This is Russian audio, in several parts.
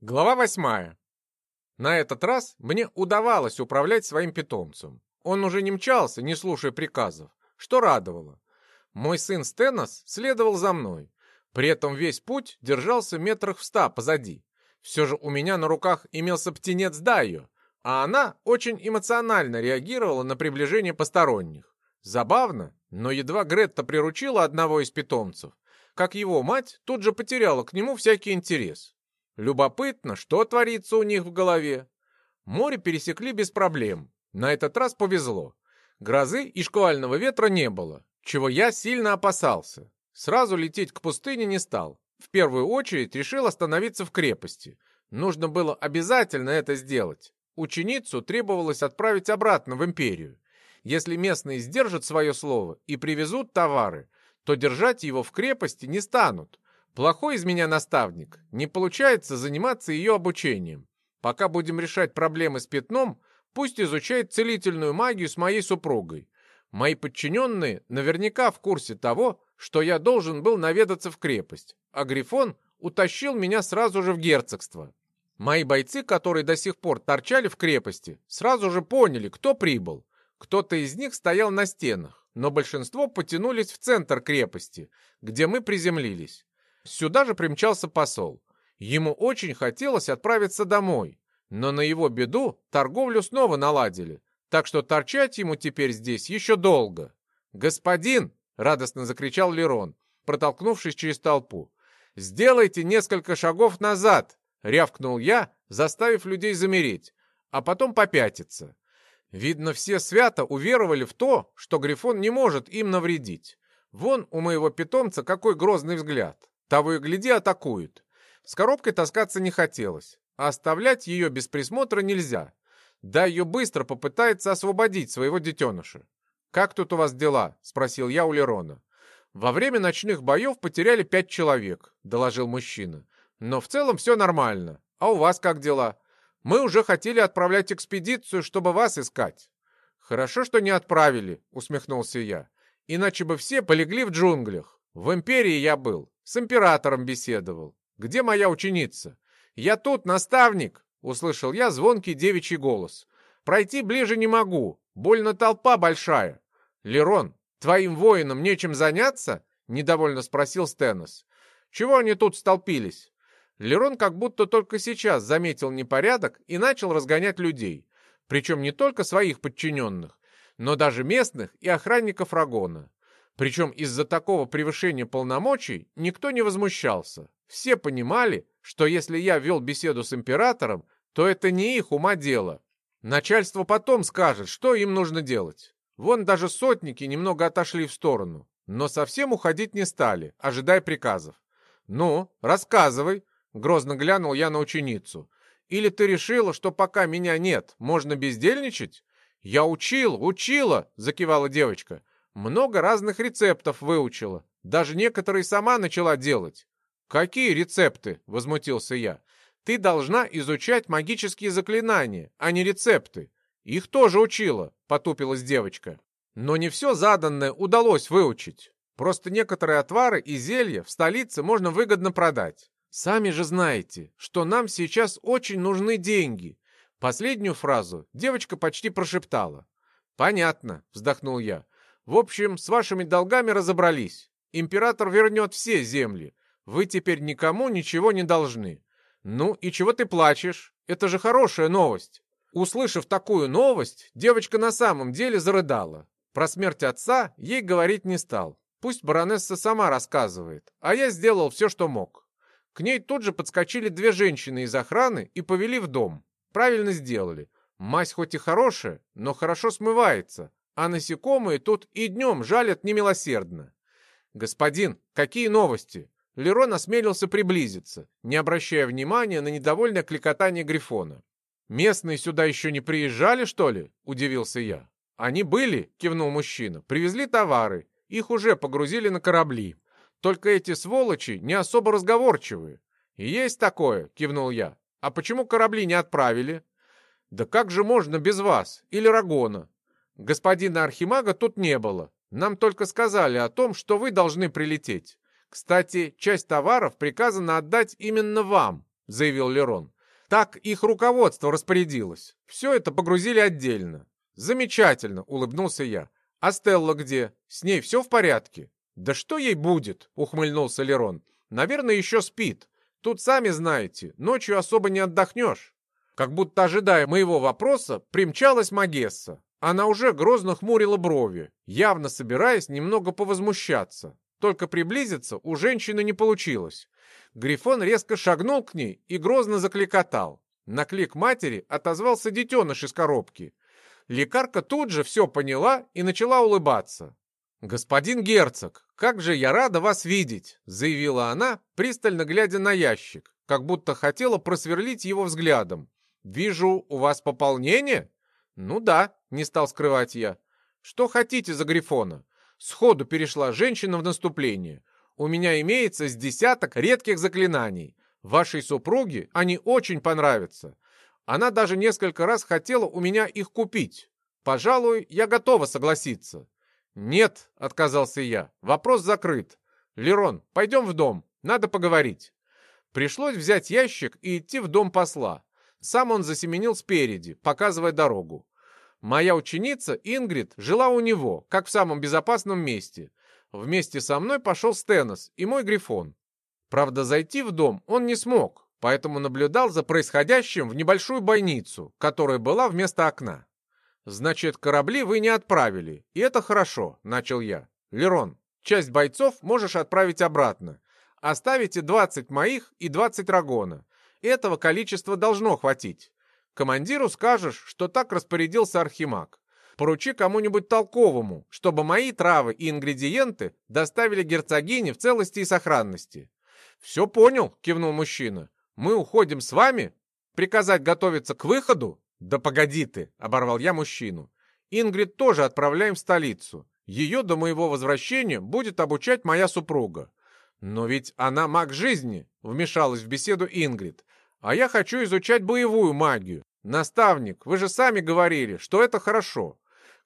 Глава восьмая. На этот раз мне удавалось управлять своим питомцем. Он уже не мчался, не слушая приказов, что радовало. Мой сын Стенос следовал за мной. При этом весь путь держался метрах в ста позади. Все же у меня на руках имелся птенец Дайо, а она очень эмоционально реагировала на приближение посторонних. Забавно, но едва Гретта приручила одного из питомцев, как его мать тут же потеряла к нему всякий интерес. Любопытно, что творится у них в голове. Море пересекли без проблем. На этот раз повезло. Грозы и шквального ветра не было, чего я сильно опасался. Сразу лететь к пустыне не стал. В первую очередь решил остановиться в крепости. Нужно было обязательно это сделать. Ученицу требовалось отправить обратно в империю. Если местные сдержат свое слово и привезут товары, то держать его в крепости не станут. Плохой из меня наставник. Не получается заниматься ее обучением. Пока будем решать проблемы с пятном, пусть изучает целительную магию с моей супругой. Мои подчиненные наверняка в курсе того, что я должен был наведаться в крепость, а Грифон утащил меня сразу же в герцогство. Мои бойцы, которые до сих пор торчали в крепости, сразу же поняли, кто прибыл. Кто-то из них стоял на стенах, но большинство потянулись в центр крепости, где мы приземлились. Сюда же примчался посол. Ему очень хотелось отправиться домой, но на его беду торговлю снова наладили, так что торчать ему теперь здесь еще долго. «Господин!» — радостно закричал Лерон, протолкнувшись через толпу. «Сделайте несколько шагов назад!» — рявкнул я, заставив людей замереть, а потом попятиться. Видно, все свято уверовали в то, что Грифон не может им навредить. Вон у моего питомца какой грозный взгляд. Того и гляди атакуют. С коробкой таскаться не хотелось, а оставлять ее без присмотра нельзя. Да ее быстро попытается освободить своего детеныша. «Как тут у вас дела?» — спросил я у Лерона. «Во время ночных боев потеряли пять человек», — доложил мужчина. «Но в целом все нормально. А у вас как дела? Мы уже хотели отправлять экспедицию, чтобы вас искать». «Хорошо, что не отправили», — усмехнулся я. «Иначе бы все полегли в джунглях. В Империи я был, с императором беседовал. Где моя ученица? Я тут, наставник, услышал я звонкий девичий голос. Пройти ближе не могу, больно толпа большая. Лерон, твоим воинам нечем заняться? Недовольно спросил Стенос. Чего они тут столпились? Лерон как будто только сейчас заметил непорядок и начал разгонять людей. Причем не только своих подчиненных, но даже местных и охранников Рагона. Причем из-за такого превышения полномочий никто не возмущался. Все понимали, что если я вел беседу с императором, то это не их ума дело. Начальство потом скажет, что им нужно делать. Вон даже сотники немного отошли в сторону, но совсем уходить не стали, ожидая приказов. «Ну, рассказывай», — грозно глянул я на ученицу. «Или ты решила, что пока меня нет, можно бездельничать?» «Я учил, учила», — закивала девочка. Много разных рецептов выучила. Даже некоторые сама начала делать. «Какие рецепты?» — возмутился я. «Ты должна изучать магические заклинания, а не рецепты. Их тоже учила», — потупилась девочка. Но не все заданное удалось выучить. Просто некоторые отвары и зелья в столице можно выгодно продать. Сами же знаете, что нам сейчас очень нужны деньги. Последнюю фразу девочка почти прошептала. «Понятно», — вздохнул я. В общем, с вашими долгами разобрались. Император вернет все земли. Вы теперь никому ничего не должны. Ну и чего ты плачешь? Это же хорошая новость. Услышав такую новость, девочка на самом деле зарыдала. Про смерть отца ей говорить не стал. Пусть баронесса сама рассказывает, а я сделал все, что мог. К ней тут же подскочили две женщины из охраны и повели в дом. Правильно сделали. Мазь хоть и хорошая, но хорошо смывается, а насекомые тут и днем жалят немилосердно. «Господин, какие новости?» Лерон осмелился приблизиться, не обращая внимания на недовольное кликотание Грифона. «Местные сюда еще не приезжали, что ли?» – удивился я. «Они были», – кивнул мужчина, – «привезли товары, их уже погрузили на корабли. Только эти сволочи не особо разговорчивые». «Есть такое», – кивнул я. «А почему корабли не отправили?» «Да как же можно без вас или Рагона? Господина Архимага тут не было. Нам только сказали о том, что вы должны прилететь. Кстати, часть товаров приказано отдать именно вам. заявил Лерон. Так их руководство распорядилось. Все это погрузили отдельно. Замечательно, улыбнулся я. А Стелла где? С ней все в порядке? Да что ей будет? Ухмыльнулся Лерон. Наверное, еще спит. Тут, сами знаете, ночью особо не отдохнешь. Как будто ожидая моего вопроса, примчалась Магесса. Она уже грозно хмурила брови, явно собираясь немного повозмущаться. Только приблизиться у женщины не получилось. Грифон резко шагнул к ней и грозно закликотал. На клик матери отозвался детеныш из коробки. Лекарка тут же все поняла и начала улыбаться. «Господин герцог, как же я рада вас видеть!» — заявила она, пристально глядя на ящик, как будто хотела просверлить его взглядом. «Вижу, у вас пополнение?» «Ну да», — не стал скрывать я. «Что хотите за Грифона?» Сходу перешла женщина в наступление. «У меня имеется с десяток редких заклинаний. Вашей супруге они очень понравятся. Она даже несколько раз хотела у меня их купить. Пожалуй, я готова согласиться. «Нет», — отказался я, — «вопрос закрыт. Лерон, пойдем в дом, надо поговорить». Пришлось взять ящик и идти в дом посла. Сам он засеменил спереди, показывая дорогу. Моя ученица Ингрид жила у него, как в самом безопасном месте. Вместе со мной пошел Стенос и мой Грифон. Правда, зайти в дом он не смог, поэтому наблюдал за происходящим в небольшую бойницу, которая была вместо окна. «Значит, корабли вы не отправили, и это хорошо», — начал я. «Лерон, часть бойцов можешь отправить обратно. Оставите 20 моих и 20 Рагона. Этого количества должно хватить. Командиру скажешь, что так распорядился Архимаг. Поручи кому-нибудь толковому, чтобы мои травы и ингредиенты доставили герцогине в целости и сохранности». «Все понял», — кивнул мужчина. «Мы уходим с вами? Приказать готовиться к выходу?» «Да погоди ты!» — оборвал я мужчину. «Ингрид тоже отправляем в столицу. Ее до моего возвращения будет обучать моя супруга». «Но ведь она маг жизни», — вмешалась в беседу Ингрид. «А я хочу изучать боевую магию. Наставник, вы же сами говорили, что это хорошо.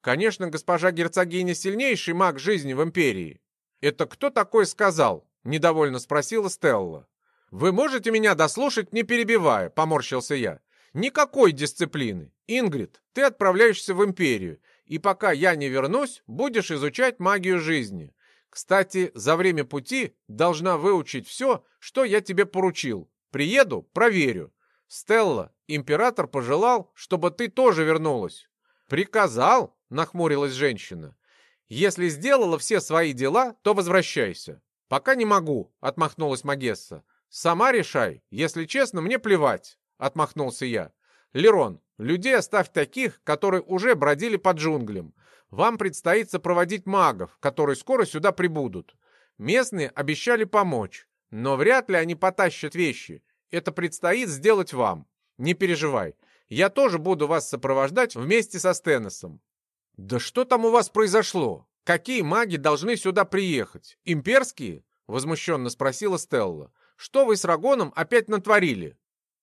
Конечно, госпожа герцогиня сильнейший маг жизни в империи». «Это кто такой сказал?» — недовольно спросила Стелла. «Вы можете меня дослушать, не перебивая?» — поморщился я. Никакой дисциплины. Ингрид, ты отправляешься в Империю, и пока я не вернусь, будешь изучать магию жизни. Кстати, за время пути должна выучить все, что я тебе поручил. Приеду, проверю. Стелла, император пожелал, чтобы ты тоже вернулась. Приказал, нахмурилась женщина. Если сделала все свои дела, то возвращайся. Пока не могу, отмахнулась Магесса. Сама решай. Если честно, мне плевать. — отмахнулся я. «Лерон, людей оставь таких, которые уже бродили по джунглям. Вам предстоит сопроводить магов, которые скоро сюда прибудут. Местные обещали помочь, но вряд ли они потащат вещи. Это предстоит сделать вам. Не переживай, я тоже буду вас сопровождать вместе со Стеносом». «Да что там у вас произошло? Какие маги должны сюда приехать? Имперские?» — возмущенно спросила Стелла. «Что вы с Рагоном опять натворили?»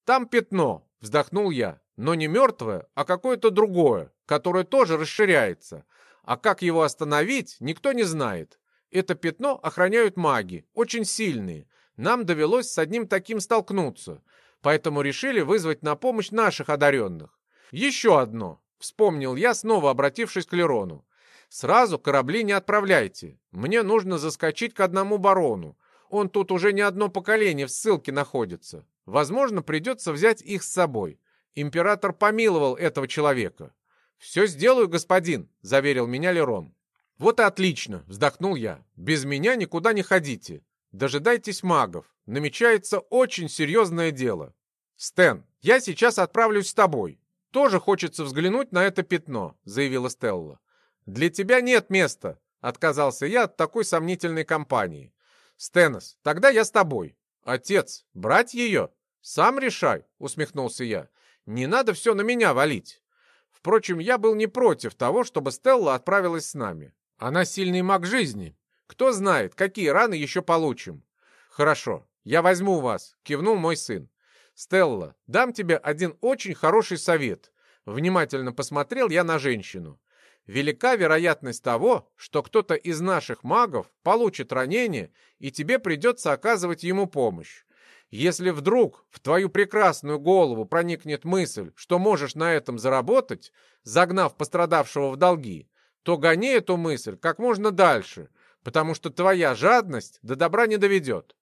«Там пятно», — вздохнул я, «но не мертвое, а какое-то другое, которое тоже расширяется. А как его остановить, никто не знает. Это пятно охраняют маги, очень сильные. Нам довелось с одним таким столкнуться, поэтому решили вызвать на помощь наших одаренных. Еще одно, вспомнил я, снова обратившись к Лерону. Сразу корабли не отправляйте. Мне нужно заскочить к одному барону. Он тут уже не одно поколение в ссылке находится. Возможно, придется взять их с собой. Император помиловал этого человека. «Все сделаю, господин», — заверил меня Лерон. «Вот и отлично», — вздохнул я. «Без меня никуда не ходите. Дожидайтесь магов. Намечается очень серьезное дело. Стэн, я сейчас отправлюсь с тобой. Тоже хочется взглянуть на это пятно», — заявила Стелла. «Для тебя нет места», — отказался я от такой сомнительной компании. «Стэнос, тогда я с тобой. Отец, брать ее?» «Сам решай», — усмехнулся я. «Не надо все на меня валить». Впрочем, я был не против того, чтобы Стелла отправилась с нами. Она сильный маг жизни. Кто знает, какие раны еще получим. «Хорошо, я возьму вас», — кивнул мой сын. «Стелла, дам тебе один очень хороший совет». Внимательно посмотрел я на женщину. Велика вероятность того, что кто-то из наших магов получит ранение, и тебе придется оказывать ему помощь. Если вдруг в твою прекрасную голову проникнет мысль, что можешь на этом заработать, загнав пострадавшего в долги, то гони эту мысль как можно дальше, потому что твоя жадность до добра не доведет.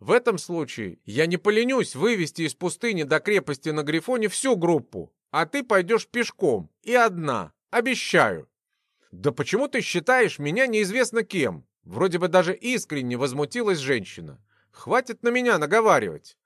В этом случае я не поленюсь вывести из пустыни до крепости на Грифоне всю группу, а ты пойдешь пешком и одна, обещаю. Да почему ты считаешь меня неизвестно кем? Вроде бы даже искренне возмутилась женщина. Хватит на меня наговаривать.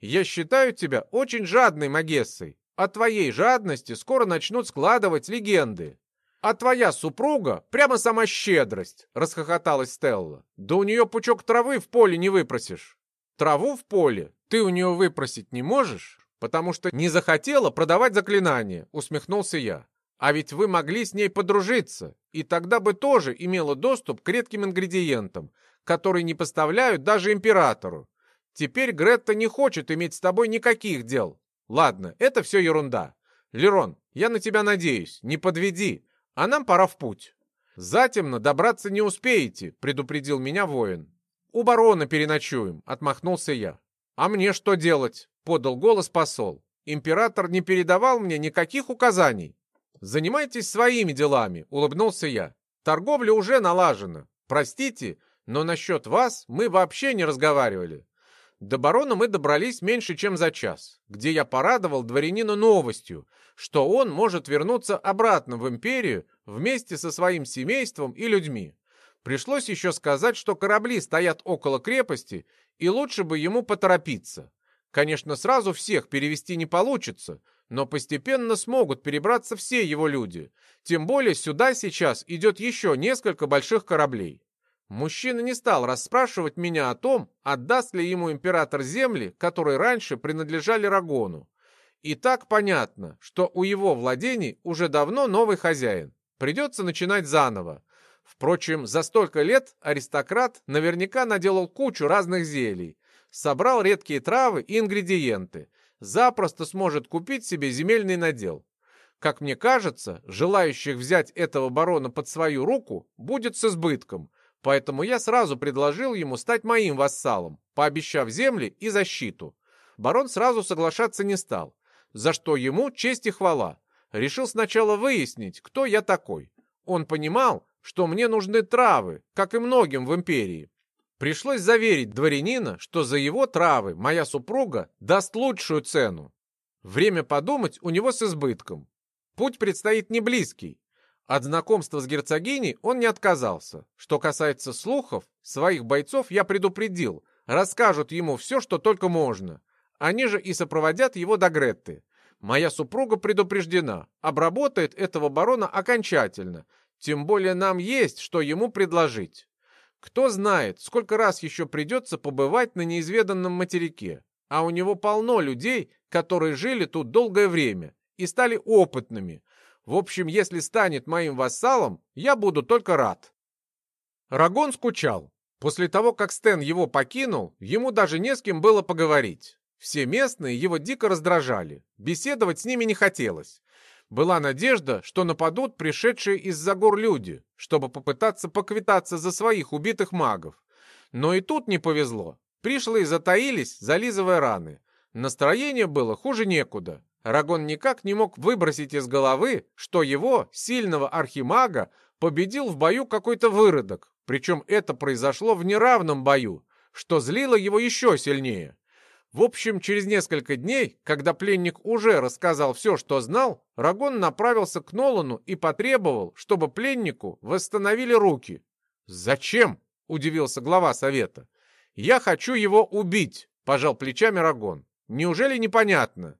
Я считаю тебя очень жадной Магессой. О твоей жадности скоро начнут складывать легенды. А твоя супруга прямо сама щедрость, расхохоталась Стелла. Да у нее пучок травы в поле не выпросишь. Траву в поле ты у нее выпросить не можешь, потому что не захотела продавать заклинание, усмехнулся я. А ведь вы могли с ней подружиться, и тогда бы тоже имела доступ к редким ингредиентам, которые не поставляют даже императору. Теперь Гретта не хочет иметь с тобой никаких дел. Ладно, это все ерунда. Лерон, я на тебя надеюсь, не подведи, а нам пора в путь. Затемно добраться не успеете, предупредил меня воин. «У барона переночуем», — отмахнулся я. «А мне что делать?» — подал голос посол. «Император не передавал мне никаких указаний». «Занимайтесь своими делами», — улыбнулся я. «Торговля уже налажена. Простите, но насчет вас мы вообще не разговаривали». До барона мы добрались меньше, чем за час, где я порадовал дворянина новостью, что он может вернуться обратно в империю вместе со своим семейством и людьми. Пришлось еще сказать, что корабли стоят около крепости, и лучше бы ему поторопиться. Конечно, сразу всех перевести не получится, но постепенно смогут перебраться все его люди. Тем более сюда сейчас идет еще несколько больших кораблей. Мужчина не стал расспрашивать меня о том, отдаст ли ему император земли, которые раньше принадлежали Рагону. И так понятно, что у его владений уже давно новый хозяин. Придется начинать заново. Впрочем, за столько лет аристократ наверняка наделал кучу разных зелий, собрал редкие травы и ингредиенты, запросто сможет купить себе земельный надел. Как мне кажется, желающих взять этого барона под свою руку будет с избытком, поэтому я сразу предложил ему стать моим вассалом, пообещав земли и защиту. Барон сразу соглашаться не стал, за что ему честь и хвала. Решил сначала выяснить, кто я такой. Он понимал, что мне нужны травы, как и многим в империи. Пришлось заверить дворянина, что за его травы моя супруга даст лучшую цену. Время подумать у него с избытком. Путь предстоит не близкий. От знакомства с герцогиней он не отказался. Что касается слухов, своих бойцов я предупредил, расскажут ему все, что только можно. Они же и сопроводят его до Гретты. Моя супруга предупреждена, обработает этого барона окончательно – тем более нам есть, что ему предложить. Кто знает, сколько раз еще придется побывать на неизведанном материке. А у него полно людей, которые жили тут долгое время и стали опытными. В общем, если станет моим вассалом, я буду только рад. Рагон скучал. После того, как Стэн его покинул, ему даже не с кем было поговорить. Все местные его дико раздражали. Беседовать с ними не хотелось. Была надежда, что нападут пришедшие из-за гор люди, чтобы попытаться поквитаться за своих убитых магов. Но и тут не повезло. Пришлые затаились, зализывая раны. Настроение было хуже некуда. Рагон никак не мог выбросить из головы, что его, сильного архимага, победил в бою какой-то выродок. Причем это произошло в неравном бою, что злило его еще сильнее. В общем, через несколько дней, когда пленник уже рассказал все, что знал, Рагон направился к Нолану и потребовал, чтобы пленнику восстановили руки. «Зачем?» — удивился глава совета. «Я хочу его убить», — пожал плечами Рагон. «Неужели непонятно?»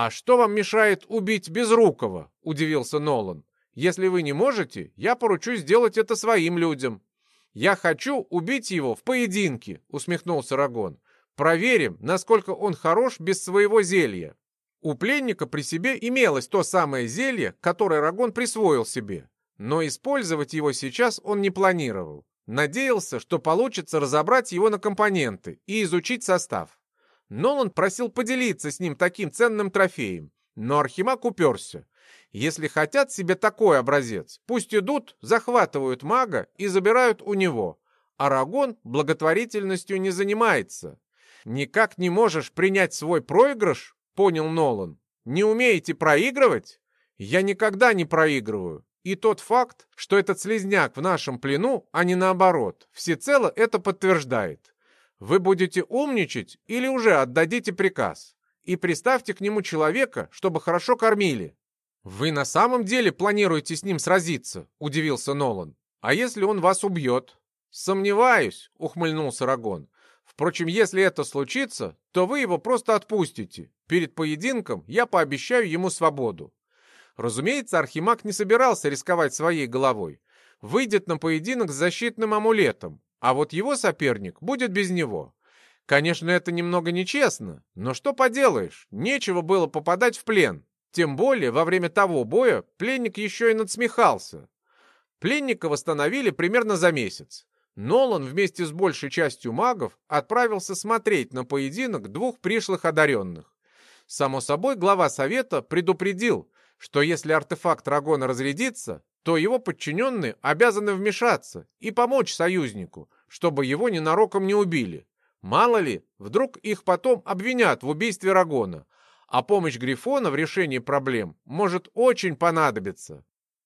«А что вам мешает убить Безрукова?» — удивился Нолан. «Если вы не можете, я поручу сделать это своим людям». «Я хочу убить его в поединке», — усмехнулся Рагон. Проверим, насколько он хорош без своего зелья. У пленника при себе имелось то самое зелье, которое Рагон присвоил себе, но использовать его сейчас он не планировал. Надеялся, что получится разобрать его на компоненты и изучить состав. Нолан просил поделиться с ним таким ценным трофеем, но Архимаг уперся. Если хотят себе такой образец, пусть идут, захватывают мага и забирают у него. Арагон благотворительностью не занимается. «Никак не можешь принять свой проигрыш?» — понял Нолан. «Не умеете проигрывать?» «Я никогда не проигрываю. И тот факт, что этот слезняк в нашем плену, а не наоборот, всецело это подтверждает. Вы будете умничать или уже отдадите приказ? И приставьте к нему человека, чтобы хорошо кормили». «Вы на самом деле планируете с ним сразиться?» — удивился Нолан. «А если он вас убьет?» «Сомневаюсь», — ухмыльнулся Рагон. «Впрочем, если это случится, то вы его просто отпустите. Перед поединком я пообещаю ему свободу». Разумеется, Архимаг не собирался рисковать своей головой. Выйдет на поединок с защитным амулетом, а вот его соперник будет без него. Конечно, это немного нечестно, но что поделаешь, нечего было попадать в плен. Тем более, во время того боя пленник еще и надсмехался. Пленника восстановили примерно за месяц. Нолан вместе с большей частью магов отправился смотреть на поединок двух пришлых одаренных. Само собой, глава совета предупредил, что если артефакт Рагона разрядится, то его подчиненные обязаны вмешаться и помочь союзнику, чтобы его ненароком не убили. Мало ли, вдруг их потом обвинят в убийстве Рагона, а помощь Грифона в решении проблем может очень понадобиться.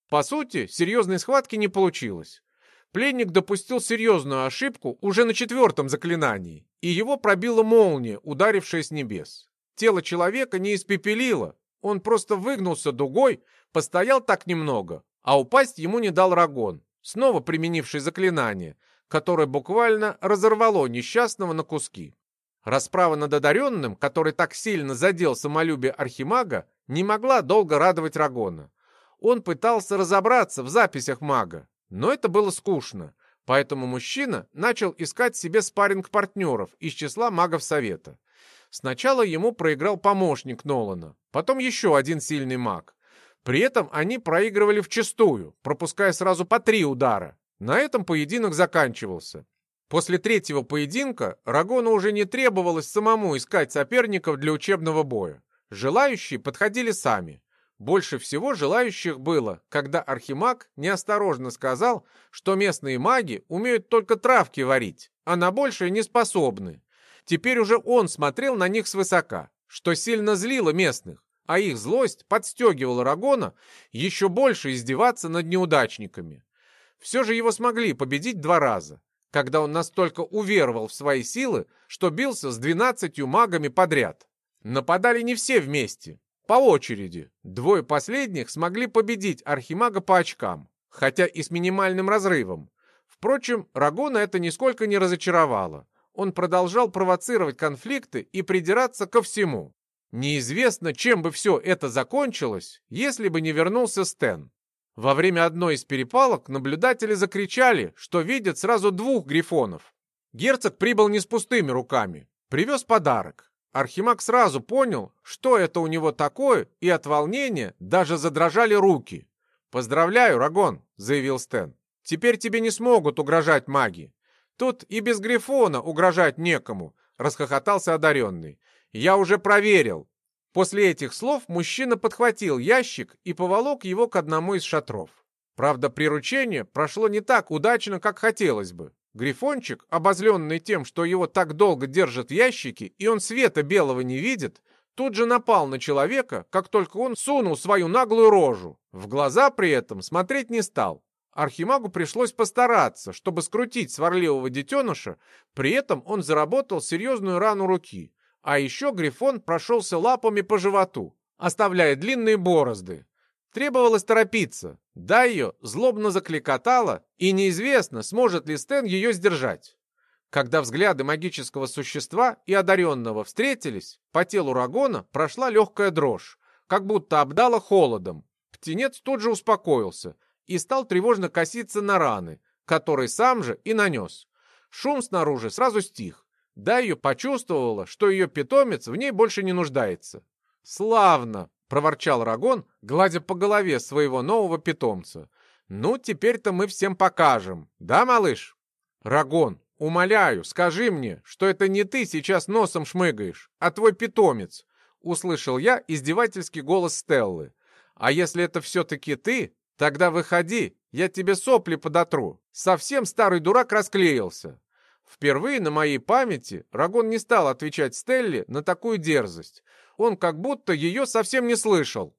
По сути, серьезной схватки не получилось. Пленник допустил серьезную ошибку уже на четвертом заклинании, и его пробила молния, ударившая с небес. Тело человека не испепелило, он просто выгнулся дугой, постоял так немного, а упасть ему не дал Рагон, снова применивший заклинание, которое буквально разорвало несчастного на куски. Расправа над одаренным, который так сильно задел самолюбие Архимага, не могла долго радовать Рагона. Он пытался разобраться в записях мага, но это было скучно, поэтому мужчина начал искать себе спарринг-партнеров из числа магов Совета. Сначала ему проиграл помощник Нолана, потом еще один сильный маг. При этом они проигрывали вчистую, пропуская сразу по три удара. На этом поединок заканчивался. После третьего поединка Рагону уже не требовалось самому искать соперников для учебного боя. Желающие подходили сами. Больше всего желающих было, когда Архимаг неосторожно сказал, что местные маги умеют только травки варить, а на большее не способны. Теперь уже он смотрел на них свысока, что сильно злило местных, а их злость подстегивала Рагона еще больше издеваться над неудачниками. Все же его смогли победить два раза когда он настолько уверовал в свои силы, что бился с двенадцатью магами подряд. Нападали не все вместе, по очереди. Двое последних смогли победить Архимага по очкам, хотя и с минимальным разрывом. Впрочем, Рагона это нисколько не разочаровало. Он продолжал провоцировать конфликты и придираться ко всему. Неизвестно, чем бы все это закончилось, если бы не вернулся Стэн. Во время одной из перепалок наблюдатели закричали, что видят сразу двух грифонов. Герцог прибыл не с пустыми руками, привез подарок. Архимаг сразу понял, что это у него такое, и от волнения даже задрожали руки. «Поздравляю, Рагон», — заявил Стэн. «Теперь тебе не смогут угрожать маги. Тут и без Грифона угрожать некому», — расхохотался одаренный. «Я уже проверил. После этих слов мужчина подхватил ящик и поволок его к одному из шатров. Правда, приручение прошло не так удачно, как хотелось бы. Грифончик, обозленный тем, что его так долго держат в ящике, и он света белого не видит, тут же напал на человека, как только он сунул свою наглую рожу. В глаза при этом смотреть не стал. Архимагу пришлось постараться, чтобы скрутить сварливого детеныша, при этом он заработал серьезную рану руки. А еще Грифон прошелся лапами по животу, оставляя длинные борозды. Требовалось торопиться. Да ее злобно закликотала, и неизвестно, сможет ли Стэн ее сдержать. Когда взгляды магического существа и одаренного встретились, по телу Рагона прошла легкая дрожь, как будто обдала холодом. Птенец тут же успокоился и стал тревожно коситься на раны, которые сам же и нанес. Шум снаружи сразу стих. Дайю почувствовала, что ее питомец в ней больше не нуждается. «Славно!» — проворчал Рагон, гладя по голове своего нового питомца. «Ну, теперь-то мы всем покажем, да, малыш?» «Рагон, умоляю, скажи мне, что это не ты сейчас носом шмыгаешь, а твой питомец!» — услышал я издевательский голос Стеллы. «А если это все-таки ты, тогда выходи, я тебе сопли подотру. Совсем старый дурак расклеился. Впервые на моей памяти Рагон не стал отвечать Стелле на такую дерзость. Он как будто ее совсем не слышал.